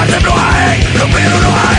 Serce brohaj, dopiero ruchaj